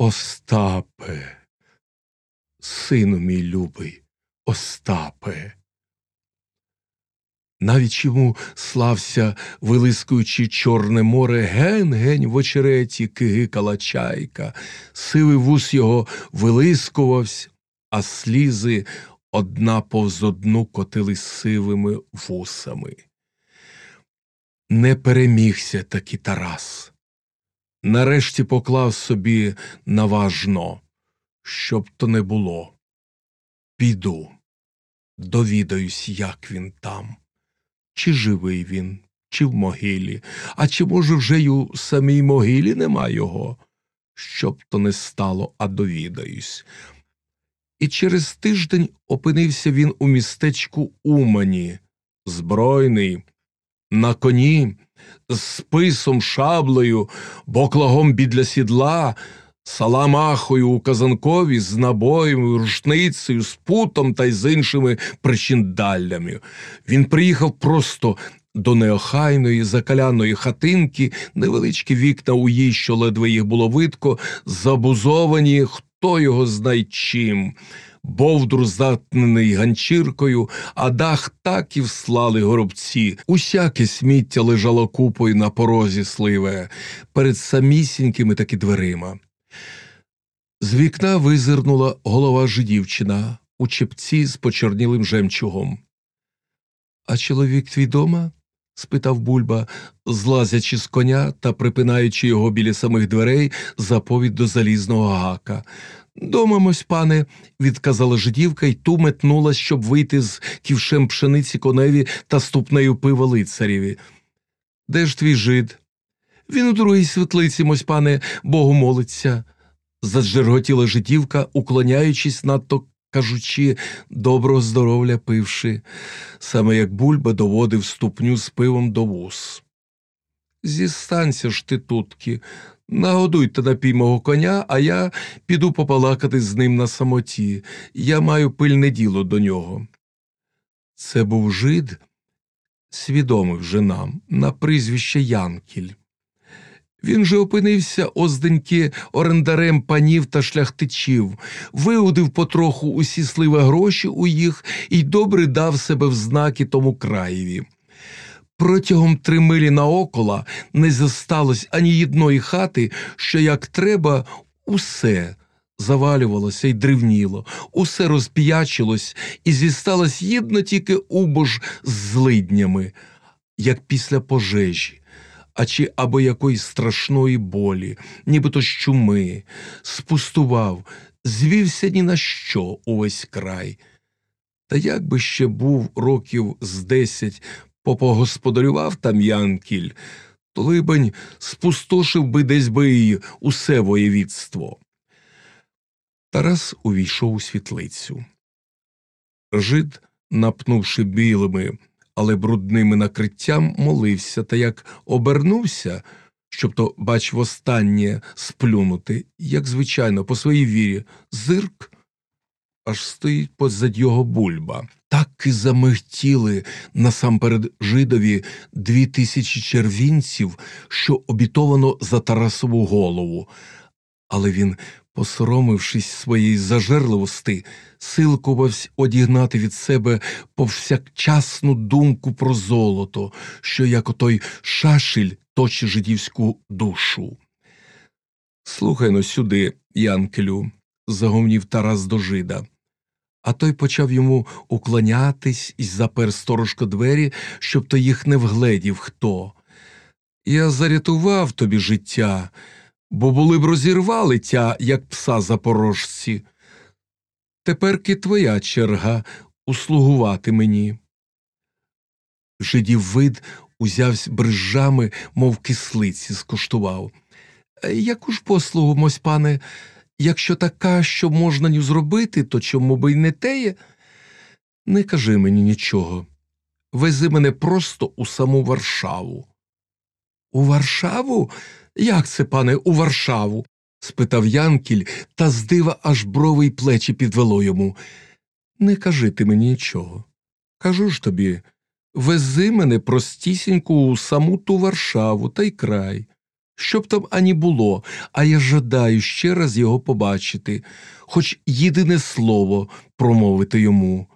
Остапе, сину мій любий, Остапе. Навіть йому слався, вилискуючи Чорне море, ген-гень в очереті кигикала чайка, сивий вус його вилискувався, а слізи одна повз одну котились сивими вусами. Не перемігся таки Тарас. Нарешті поклав собі наважно, щоб то не було. Піду, довідаюсь, як він там, чи живий він, чи в могилі, а чи, може, вже й у самій могилі нема його, щоб то не стало, а довідаюсь. І через тиждень опинився він у містечку Умані, збройний, на коні, з списом, шаблею, боклагом бідля сідла, саламахою у казанкові, з набоєм, рушницею, з путом та й з іншими причиндаллями. Він приїхав просто до неохайної закаляної хатинки, невеличкі вікна у їй, що ледве їх було видко, забузовані, хто його знає чим. Бовдур затнений ганчіркою, а дах так і вслали горобці. Усяке сміття лежало купою на порозі сливе, перед самісінькими таки дверима. З вікна визирнула голова жидівчина у чепці з почорнілим жемчугом. А чоловік твій дома? Спитав бульба, злазячи з коня та припинаючи його біля самих дверей заповідь до залізного гака. Домимось, пане, відказала жидівка й ту метнулась, щоб вийти з ківшем пшениці коневі та ступнею пива лицарєві. Де ж твій жид? Він у другій світлиці, мось пане, Богу молиться, заджерготіла жидівка, уклоняючись надто кажучи, доброго здоров'я пивши, саме як бульба доводив ступню з пивом до вус. Зістанься ж ти тутки, нагодуйте напій мого коня, а я піду попалакати з ним на самоті. Я маю пильне діло до нього. Це був жид, свідомий вже нам, на прізвище Янкіль. Він же опинився озденьки орендарем панів та шляхтичів, виудив потроху усі сливе гроші у їх і добре дав себе в знаки тому краєві. Протягом три милі наокола не зосталось ані єдної хати, що, як треба, усе завалювалося й древніло, усе розп'ячилось і зісталось єдно тільки убож з злиднями, як після пожежі а чи або якоїсь страшної болі, нібито з чуми, спустував, звівся ні на що увесь край. Та як би ще був років з десять попогосподарював там Янкіль, то, либонь, спустошив би десь би й усе воєвідство. Тарас увійшов у світлицю. Жид, напнувши білими але брудними накриттям молився та як обернувся, щоб то, бач, востаннє сплюнути, як звичайно, по своїй вірі, зирк, аж стоїть позад його бульба. Так і замихтіли насамперед жидові дві тисячі червінців, що обітовано за Тарасову голову. Але він посоромившись своєї зажерливости, силкувався одігнати від себе повсякчасну думку про золото, що, як отой шашель, точить жидівську душу. Слухай но сюди, Янкелю, загомнів Тарас до жида. А той почав йому уклонятись і запер сторожко двері, щоб то їх не вгледів хто. Я зарятував тобі життя бо були б розірвали тя, як пса запорожці. Теперки твоя черга услугувати мені. Жидів вид узявсь брижами, мов кислиці, скуштував. «Е, яку ж послугу, мось пане, якщо така, що можна ню зробити, то чому би й не теє? Не кажи мені нічого. Вези мене просто у саму Варшаву. У Варшаву? Як це, пане, у Варшаву? спитав Янкіль, та з дива аж брови й плечі підвело йому. Не кажи ти мені нічого. Кажу ж тобі вези мене простісіньку у саму ту Варшаву та й край. Що б там ані було, а я жадаю ще раз його побачити, хоч єдине слово промовити йому.